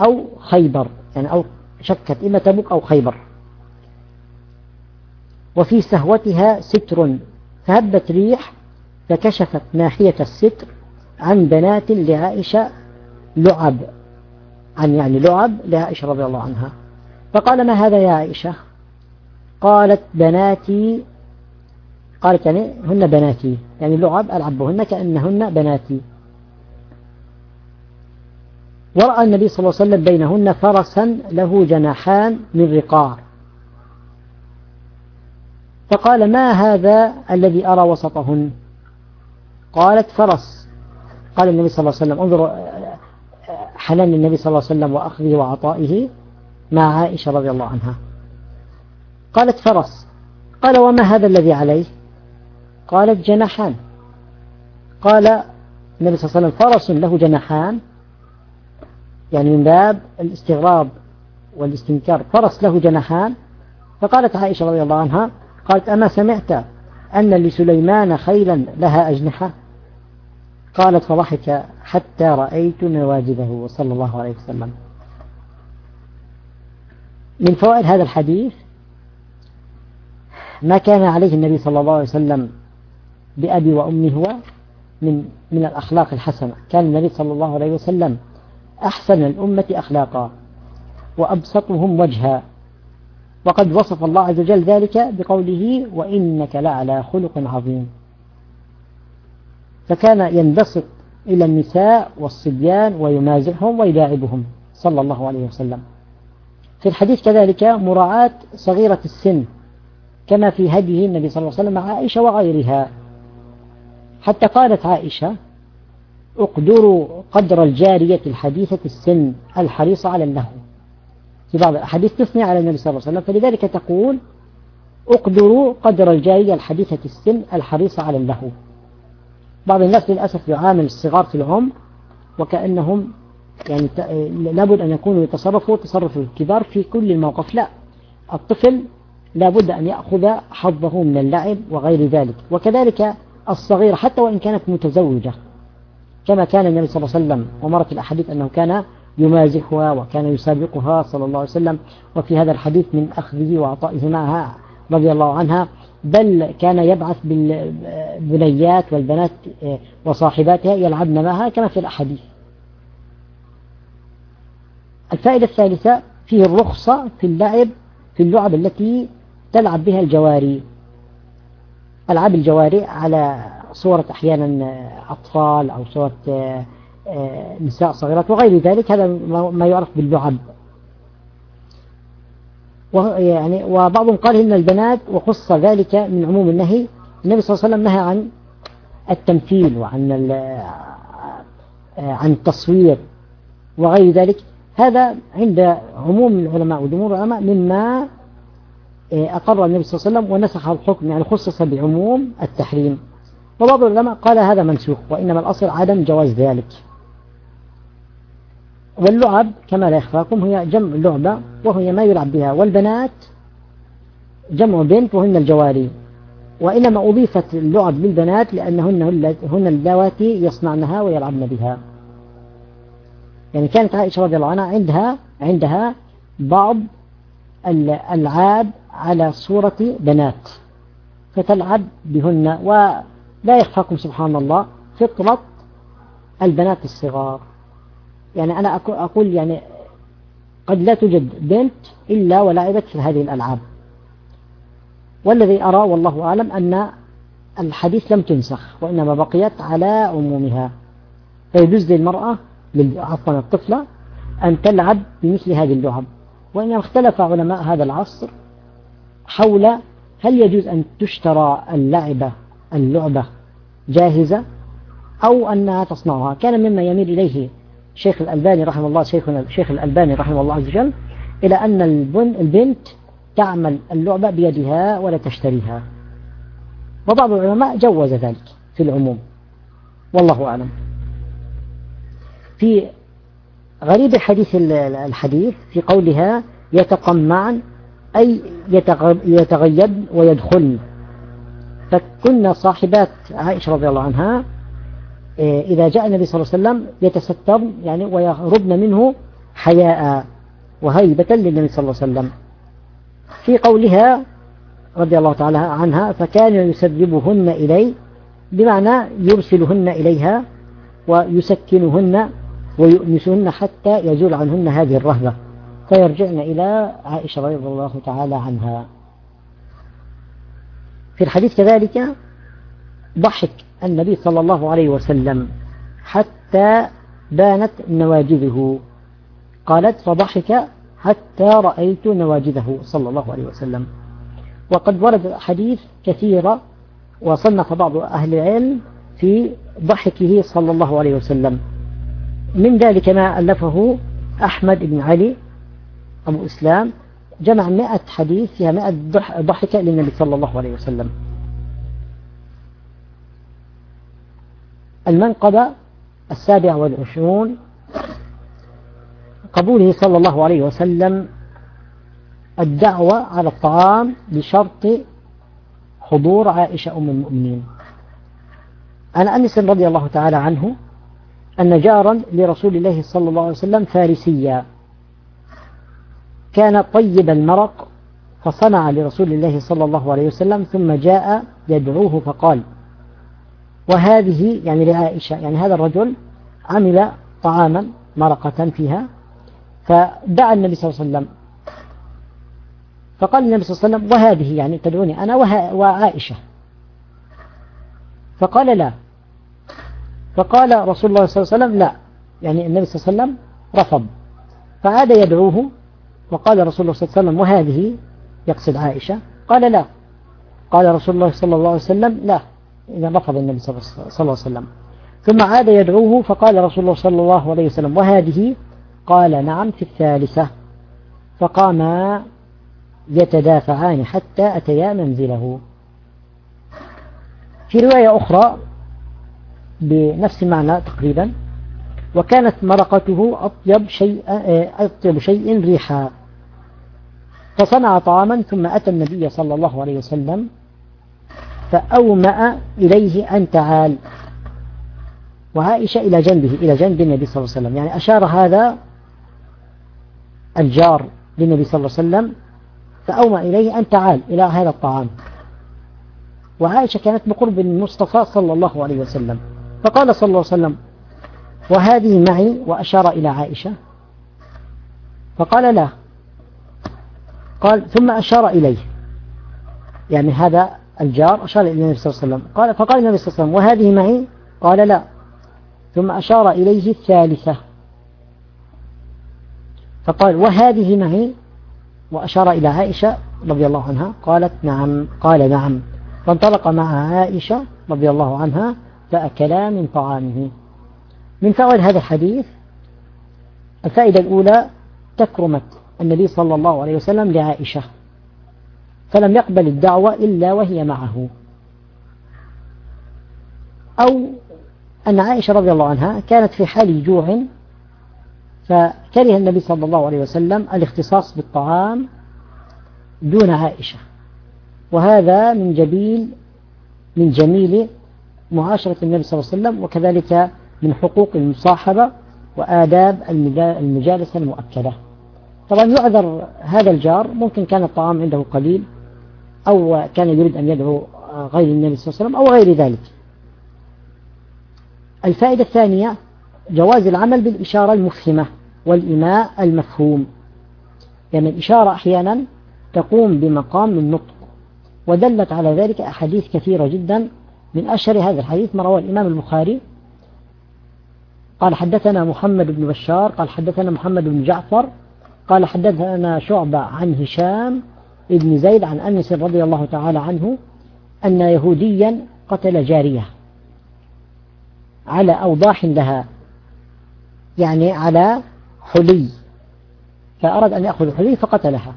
أو خيبر يعني أو شكت إما تبوك أو خيبر. وفي سهوتها ستر فهبت ريح فكشفت ناحية الستر عن بنات لعائشة لعب عن يعني لعب لعائشة رضي الله عنها. فقال ما هذا يا عائشة؟ قالت بناتي قالت يعني هن بناتي يعني لعب ألعبهن كأنهن بناتي. ورأى النبي صلى الله عليه وسلم بينهن فرسا له جناحان من رقاع. فقال ما هذا الذي أرى وسطهن؟ قالت فرس. قال النبي صلى الله عليه وسلم انظروا حنان النبي صلى الله عليه وسلم وأخذه وعطائه مع عائشة رضي الله عنها. قالت فرس قال وما هذا الذي عليه؟ قالت جناحان. قال النبي صلى الله عليه وسلم فرس له جناحان يعني من باب الاستغراب والاستنكار فرس له جناحان. فقالت عائشة رضي الله عنها قالت أما سمعت أن لسليمان خيلا لها أجنحة؟ قالت فضحك حتى رأيت نواجذه صلى الله عليه وسلم. من فوائد هذا الحديث ما كان عليه النبي صلى الله عليه وسلم بأبي وأمي هو من من الأخلاق الحسنة. كان النبي صلى الله عليه وسلم أحسن الأمة أخلاقا وأبسطهم وجها. وقد وصف الله عز وجل ذلك بقوله وإنك لعلى خلق عظيم. فكان ينبسط إلى النساء والصبيان ويمازحهم ويداعبهم صلى الله عليه وسلم. في الحديث كذلك مراعاة صغيرة السن كما في هديه النبي صلى الله عليه وسلم مع عائشة وغيرها. حتى قالت عائشة اقدروا قدر الجارية الحديثة السن الحريصة على اللهو في بعض الأحاديث تثني على النبي صلى الله عليه وسلم فلذلك تقول اقدروا قدر الجارية الحديثة السن الحريصة على اللهو بعض الناس للأسف يعامل الصغار في العمر وكأنهم يعني لابد أن يكونوا يتصرفوا تصرف الكبار في كل الموقف. لا الطفل لابد أن يأخذ حظه من اللعب وغير ذلك. وكذلك الصغيرة حتى وإن كانت متزوجة كما كان النبي صلى الله عليه وسلم ومرت الأحاديث أنه كان يمازحها وكان يسابقها صلى الله عليه وسلم. وفي هذا الحديث من أخذه وعطائه معها رضي الله عنها بل كان يبعث بالبنيات والبنات وصاحباتها يلعبن معها كما في الأحاديث. الفائدة الثالثة فيه الرخصة في اللعب في اللعب التي تلعب بها الجواري. ألعاب الجواري على صورة أحيانا أطفال أو صورة آه، آه، نساء صغيرات وغير ذلك هذا ما يعرف باللعب. يعني وبعضهم قال إن البنات وخص ذلك من عموم النهي النبي صلى الله عليه وسلم نهى عن التمثيل وعن آه، عن التصوير وغير ذلك. هذا عند عموم العلماء وجمهور العلماء مما أقر النبي صلى الله عليه وسلم ونسخ الحكم يعني خصص بعموم التحريم. وبعض العلماء قال هذا منسوخ وإنما الأصل عدم جواز ذلك. واللعب كما لا يخفاكم هي جمع لعبة وهي ما يلعب بها والبنات جمع بنت وهن الجواري. وإنما أضيفت اللعب للبنات لأنهن هن اللواتي يصنعنها ويلعبن بها. يعني كانت عائشة رضي الله عنها عندها عندها بعض الألعاب على صورة بنات. فتلعب بهن ولا يخفاكم سبحان الله فطرة البنات الصغار. يعني أنا أقول يعني قد لا توجد بنت إلا ولعبت في هذه الألعاب. والذي أرى والله أعلم أن الحديث لم تنسخ وإنما بقيت على عمومها. فيجوز للمرأة عفوا الطفلة أن تلعب بمثل هذه اللعب. وإنما اختلف علماء هذا العصر حول هل يجوز أن تشترى اللعبة اللعبة جاهزة أو أنها تصنعها. كان مما يميل إليه شيخ الألباني رحمه الله شيخنا شيخ الألباني رحمه الله عز وجل إلى أن البن البنت تعمل اللعبة بيدها ولا تشتريها. وبعض العلماء جوز ذلك في العموم. والله أعلم. في غريب حديث الحديث في قولها يتقمعن أي يتغيب ويدخلن. فكنا صاحبات عائشة رضي الله عنها إذا جاء النبي صلى الله عليه وسلم يتسترن يعني ويهربن منه حياء وهيبة للنبي صلى الله عليه وسلم. في قولها رضي الله تعالى عنها فكان يسربهن إليه بمعنى يرسلهن إليها ويسكنهن ويؤنسهن حتى يزول عنهن هذه الرهبة. فيرجعن إلى عائشة رضي الله تعالى عنها. في الحديث كذلك ضحك النبي صلى الله عليه وسلم حتى بانت نواجذه. قالت فضحك حتى رأيت نواجذه صلى الله عليه وسلم. وقد ورد حديث كثيرة وصنف بعض أهل العلم في ضحكه صلى الله عليه وسلم. من ذلك ما ألفه أحمد بن علي أبو إسلام. جمع مئة حديث فيها مئة ضحكة للنبي صلى الله عليه وسلم. المنقبة السابع والعشرون قبوله صلى الله عليه وسلم الدعوة على الطعام بشرط حضور عائشة أم المؤمنين. عن أنس رضي الله تعالى عنه أن جارا لرسول الله صلى الله عليه وسلم فارسيا كان طيب المرق فصنع لرسول الله صلى الله عليه وسلم ثم جاء يدعوه فقال وهذه يعني لعائشة يعني هذا الرجل عمل طعاما مرقة فيها فدعا النبي صلى الله عليه وسلم. فقال النبي صلى الله عليه وسلم وهذه يعني تدعوني أنا وعائشة. فقال لا. فقال رسول الله صلى الله عليه وسلم لا. يعني النبي صلى الله عليه وسلم رفض. فعاد يدعوه وقال رسول الله صلى الله عليه وسلم وهذه؟ يقصد عائشة. قال لا. قال رسول الله صلى الله عليه وسلم لا. إذا رفض النبي صلى الله عليه وسلم. ثم عاد يدعوه فقال رسول الله صلى الله عليه وسلم وهذه؟ قال نعم في الثالثة. فقاما يتدافعان حتى أتيا منزله. في رواية أخرى بنفس المعنى تقريبا وكانت مرقته أطيب شيء أطيب شيء ريحا. فصنع طعاما ثم أتى النبي صلى الله عليه وسلم فأومأ إليه أن تعال. وعائشة إلى جنبه إلى جنب النبي صلى الله عليه وسلم. يعني أشار هذا الجار للنبي صلى الله عليه وسلم فأومأ إليه أن تعال إلى هذا الطعام. وعائشة كانت بقرب المصطفى صلى الله عليه وسلم. فقال صلى الله عليه وسلم وهذه معي. وأشار إلى عائشة. فقال لا. قال ثم أشار إليه. يعني هذا الجار أشار إلى النبي صلى الله عليه وسلم. قال فقال النبي صلى الله عليه وسلم وهذه معي قال لا. ثم أشار إليه الثالثة. فقال وهذه معي وأشار إلى عائشة رضي الله عنها قالت نعم. قال نعم. فانطلق مع عائشة رضي الله عنها فأكلا من طعامه. من فوائد هذا الحديث الفائدة الأولى تكرمة النبي صلى الله عليه وسلم لعائشة. فلم يقبل الدعوة إلا وهي معه. أو أن عائشة رضي الله عنها كانت في حال جوع فكره النبي صلى الله عليه وسلم الاختصاص بالطعام دون عائشة. وهذا من جميل من جميل معاشرة النبي صلى الله عليه وسلم وكذلك من حقوق المصاحبة وآداب المجالسة المؤكدة. طبعا يعذر هذا الجار ممكن كان الطعام عنده قليل أو كان يريد أن يدعو غير النبي صلى الله عليه وسلم أو غير ذلك. الفائدة الثانية جواز العمل بالإشارة المفهمة والإماء المفهوم. يعني الإشارة أحيانا تقوم بمقام النطق ودلت على ذلك أحاديث كثيرة جدا. من أشهر هذا الحديث ما رواه الإمام البخاري. قال حدثنا محمد بن بشار قال حدثنا محمد بن جعفر قال حدثنا شعبة عن هشام ابن زيد عن أنس رضي الله تعالى عنه أن يهوديا قتل جارية على أوضاح لها يعني على حلي فأراد أن يأخذ الحلي فقتلها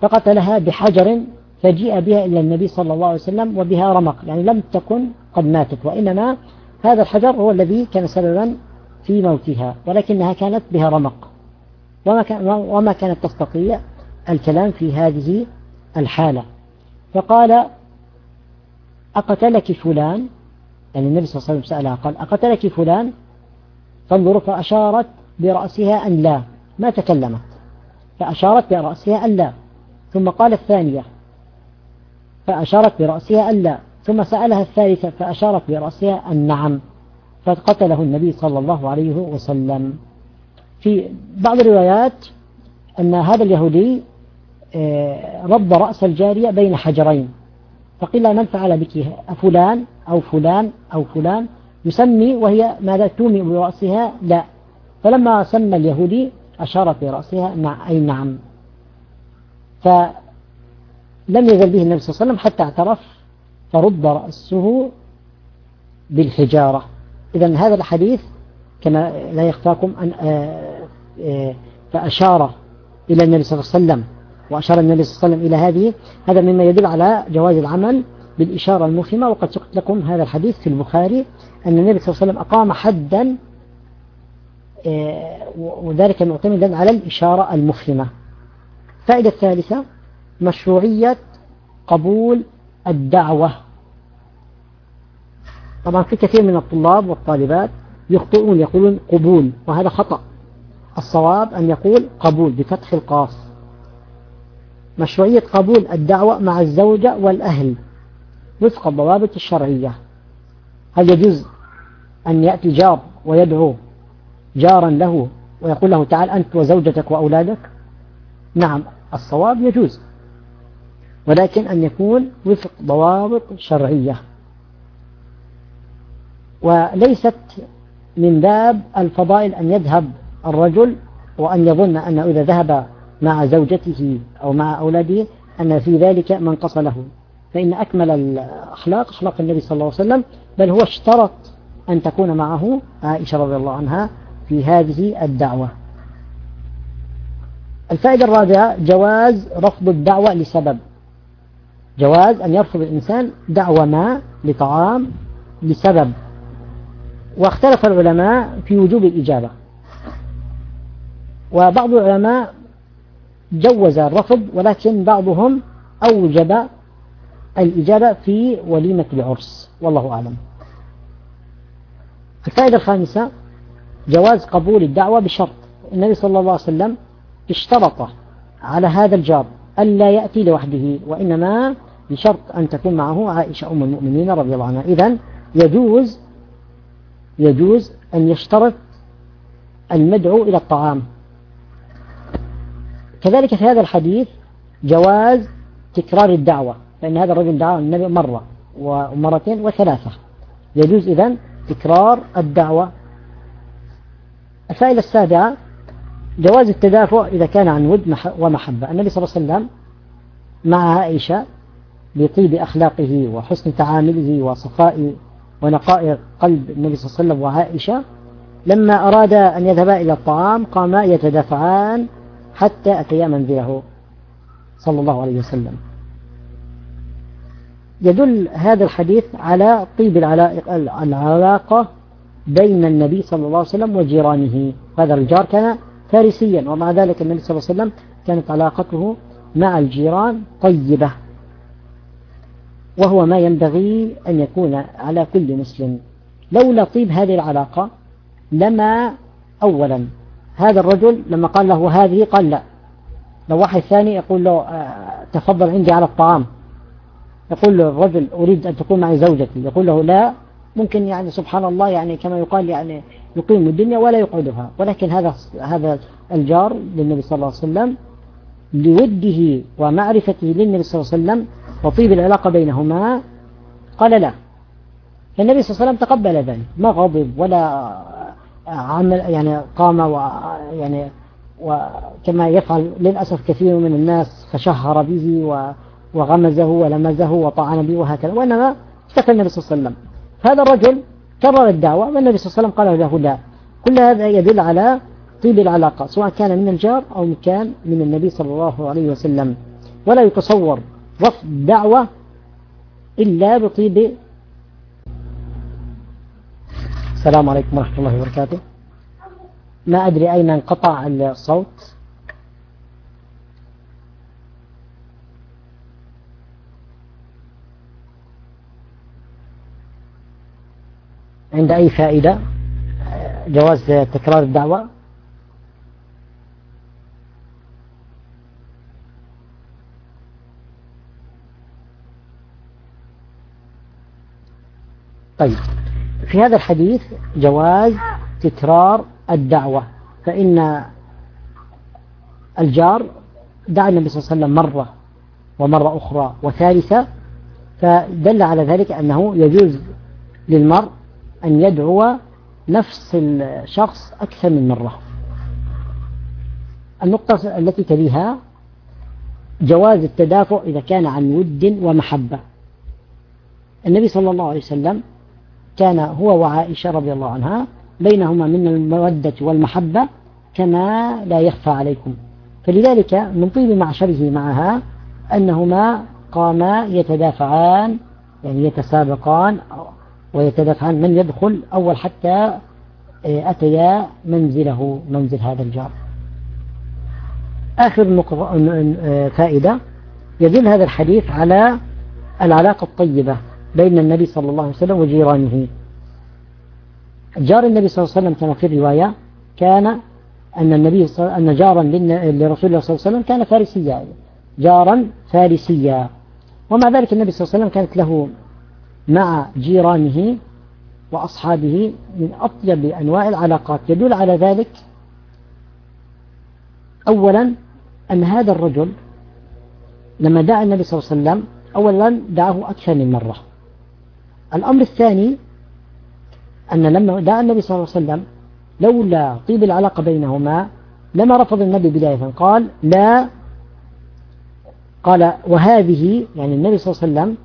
فقتلها بحجر فجيء بها إلى النبي صلى الله عليه وسلم وبها رمق يعني لم تكن قد ماتت وإنما هذا الحجر هو الذي كان سببا في موتها ولكنها كانت بها رمق وما, كان وما كانت تستطيع الكلام في هذه الحالة. فقال أقتلك فلان؟ يعني النبي صلى الله عليه وسلم سألها قال أقتلك فلان؟ فانظروا فأشارت برأسها أن لا ما تكلمت. فأشارت برأسها أن لا. ثم قال الثانية فأشارت برأسها أن لا. ثم سألها الثالثة فأشارت برأسها أن نعم. فقتله النبي صلى الله عليه وسلم. في بعض الروايات أن هذا اليهودي رب رأس الجارية بين حجرين. فقيل من فعل بك؟ فلان أو فلان أو فلان؟ يسمي وهي ماذا؟ تومي برأسها؟ لا. فلما سمى اليهودي أشارت برأسها مع أي نعم. فلم يزل به النبي صلى الله عليه وسلم حتى اعترف فرد رأسه بالحجارة. إذا هذا الحديث كما لا يخفاكم أن آه، آه، فأشار إلى النبي صلى الله عليه وسلم. وأشار النبي صلى الله عليه وسلم إلى هذه هذا مما يدل على جواز العمل بالإشارة المفهمة وقد سقت لكم هذا الحديث في البخاري أن النبي صلى الله عليه وسلم أقام حدا آه، وذلك معتمدا على الإشارة المفهمة. فائدة الثالثة مشروعية قبول الدعوة. طبعا في كثير من الطلاب والطالبات يخطئون يقولون قبول وهذا خطأ. الصواب أن يقول قبول بفتح القاف. مشروعية قبول الدعوة مع الزوجة والأهل. وفق الضوابط الشرعية. هل يجوز أن يأتي جار ويدعو جارا له ويقول له تعال أنت وزوجتك وأولادك؟ نعم الصواب يجوز. ولكن أن يكون وفق ضوابط شرعية. وليست من باب الفضائل أن يذهب الرجل وأن يظن أنه إذا ذهب مع زوجته أو مع أولاده أن في ذلك منقص له فإن أكمل الأخلاق أخلاق النبي صلى الله عليه وسلم بل هو اشترط أن تكون معه عائشة رضي الله عنها في هذه الدعوة. الفائدة الرابعة جواز رفض الدعوة لسبب. جواز أن يرفض الإنسان دعوة ما لطعام لسبب. واختلف العلماء في وجوب الإجابة. وبعض العلماء جوز الرفض ولكن بعضهم أوجب الإجابة في وليمة العرس. والله أعلم. الفائدة الخامسة جواز قبول الدعوة بشرط. النبي صلى الله عليه وسلم اشترط على هذا الجار ألا يأتي لوحده وإنما بشرط أن تكون معه عائشة أم المؤمنين رضي الله عنها. إذا يجوز يجوز أن يشترط المدعو إلى الطعام. كذلك في هذا الحديث جواز تكرار الدعوة فإن هذا الرجل دعا النبي مرة ومرتين وثلاثة. يجوز إذن تكرار الدعوة. الفائدة السابعة جواز التدافع إذا كان عن ود ومحبة. النبي صلى الله عليه وسلم مع عائشة بطيب أخلاقه وحسن تعامله وصفاء ونقاء قلب النبي صلى الله عليه وسلم وعائشة لما أراد أن يذهبا إلى الطعام قاما يتدافعان حتى أتيا منزله صلى الله عليه وسلم. يدل هذا الحديث على طيب العلاقة بين النبي صلى الله عليه وسلم وجيرانه. هذا الجار كان فارسيا ومع ذلك النبي صلى الله عليه وسلم كانت علاقته مع الجيران طيبة. وهو ما ينبغي أن يكون على كل مسلم. لولا طيب هذه العلاقة لما أولا هذا الرجل لما قال له هذه قال لا. لو واحد ثاني يقول له آه، تفضل عندي على الطعام. يقول له الرجل أريد أن تكون معي زوجتي. يقول له لا ممكن يعني سبحان الله يعني كما يقال يعني يقيم الدنيا ولا يقعدها. ولكن هذا هذا الجار للنبي صلى الله عليه وسلم لوده ومعرفته للنبي صلى الله عليه وسلم وطيب العلاقة بينهما قال لا. فالنبي صلى الله عليه وسلم تقبل ذلك. ما غضب ولا عمل يعني قام و يعني وكما يفعل للأسف كثير من الناس فشهر به وغمزه ولمزه وطعن به وهكذا وإنما اكتفى النبي صلى الله عليه وسلم. هذا الرجل كرر الدعوة والنبي صلى الله عليه وسلم قال له لا كل هذا يدل على طيب العلاقة سواء كان من الجار أو كان من النبي صلى الله عليه وسلم. ولا يتصور رفض دعوة إلا بطيب السلام عليكم ورحمة الله وبركاته. ما أدري أين انقطع الصوت. عند أي فائدة؟ جواز تكرار الدعوة؟ طيب. في هذا الحديث جواز تكرار الدعوة فإن الجار دعا النبي صلى الله عليه وسلم مرة ومرة أخرى وثالثة فدل على ذلك أنه يجوز للمرء أن يدعو نفس الشخص أكثر من مرة. النقطة التي تليها جواز التدافع إذا كان عن ود ومحبة. النبي صلى الله عليه وسلم كان هو وعائشة رضي الله عنها بينهما من المودة والمحبة كما لا يخفى عليكم. فلذلك من طيب معشره معها أنهما قاما يتدافعان يعني يتسابقان ويتدافعان من يدخل أول حتى آه، أتيا منزله منزل هذا الجار. آخر آه، فائدة يدل هذا الحديث على العلاقة الطيبة. بين النبي صلى الله عليه وسلم وجيرانه. جار النبي صلى الله عليه وسلم كما في الرواية كان أن النبي صلى أن جارا لرسول الله صلى الله عليه وسلم كان فارسيا. جارا فارسيا. ومع ذلك النبي صلى الله عليه وسلم كانت له مع جيرانه وأصحابه من أطيب أنواع العلاقات. يدل على ذلك أولا أن هذا الرجل لما دعا النبي صلى الله عليه وسلم أولا دعاه أكثر من مرة. الأمر الثاني أن لما دعا النبي صلى الله عليه وسلم لولا طيب العلاقة بينهما لما رفض النبي بداية. قال لا. قال وهذه يعني النبي صلى الله عليه وسلم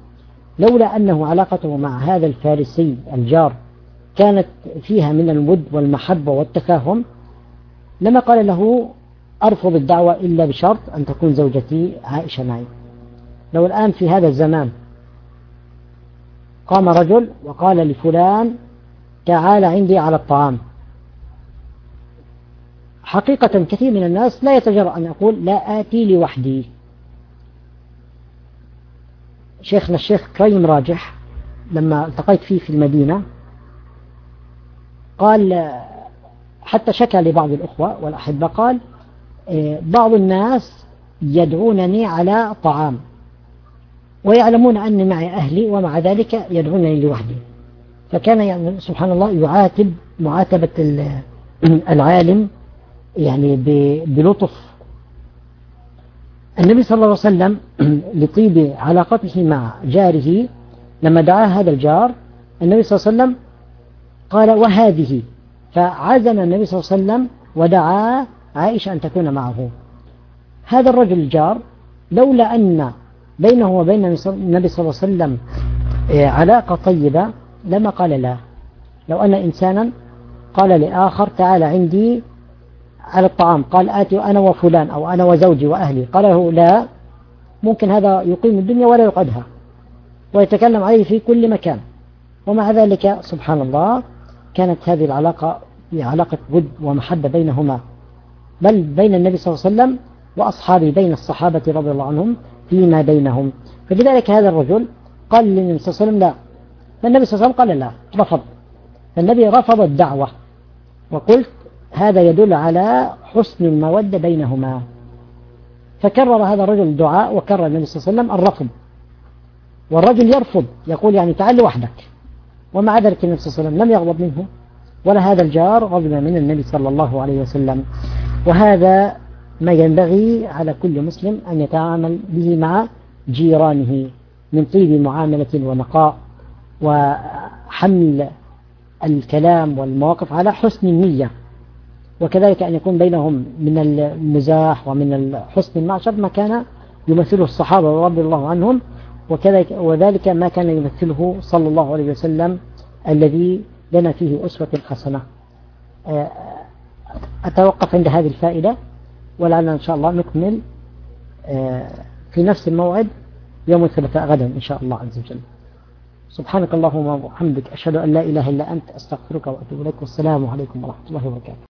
لولا أنه علاقته مع هذا الفارسي الجار كانت فيها من الود والمحبة والتفاهم لما قال له أرفض الدعوة إلا بشرط أن تكون زوجتي عائشة معي. لو الآن في هذا الزمان قام رجل وقال لفلان تعال عندي على الطعام. حقيقة كثير من الناس لا يتجرأ أن يقول لا آتي لوحدي. شيخنا الشيخ كريم راجح لما التقيت فيه في المدينة قال حتى شكى لبعض الأخوة والأحبة قال إيه، بعض الناس يدعونني على طعام. ويعلمون أني معي أهلي ومع ذلك يدعونني لوحدي. فكان يعني سبحان الله يعاتب معاتبة *clears throat* العالم يعني بلطف. النبي صلى الله عليه وسلم *clears throat* لطيب علاقته مع جاره لما دعاه هذا الجار النبي صلى الله عليه وسلم قال وهذه. فعزم النبي صلى الله عليه وسلم ودعا عائشة أن تكون معه. هذا الرجل الجار لولا أن بينه وبين النبي صلى الله عليه وسلم آه، علاقة طيبة لما قال لا. لو أن إنسانا قال لآخر تعال عندي على الطعام. قال آتي أنا وفلان أو أنا وزوجي وأهلي. قال له لا. ممكن هذا يقيم الدنيا ولا يقعدها. ويتكلم عليه في كل مكان. ومع ذلك سبحان الله كانت هذه العلاقة علاقة ود ومحبة بينهما. بل بين النبي صلى الله عليه وسلم وأصحابه بين الصحابة رضي الله عنهم فيما بينهم. فلذلك هذا الرجل قال للنبي صلى الله عليه وسلم لا. فالنبي صلى الله عليه وسلم قال لا رفض. فالنبي رفض الدعوة وقلت هذا يدل على حسن المودة بينهما. فكرر هذا الرجل الدعاء وكرر النبي صلى الله عليه وسلم الرفض. والرجل يرفض يقول يعني تعال لوحدك. ومع ذلك النبي صلى الله عليه وسلم لم يغضب منه. ولا هذا الجار غضب من النبي صلى الله عليه وسلم. وهذا ما ينبغي على كل مسلم أن يتعامل به مع جيرانه من طيب معاملة ونقاء وحمل الكلام والمواقف على حسن النية. وكذلك أن يكون بينهم من المزاح ومن حسن المعشر ما كان يمثله الصحابة رضي الله عنهم. وكذلك وذلك ما كان يمثله صلى الله عليه وسلم الذي لنا فيه أسوة حسنة. آه، أتوقف عند هذه الفائدة؟ ولعلنا إن شاء الله نكمل آه، في نفس الموعد يوم الثلاثاء غدا إن شاء الله عز وجل. سبحانك اللهم وبحمدك أشهد أن لا إله إلا أنت أستغفرك وأتوب إليك والسلام عليكم ورحمة الله وبركاته.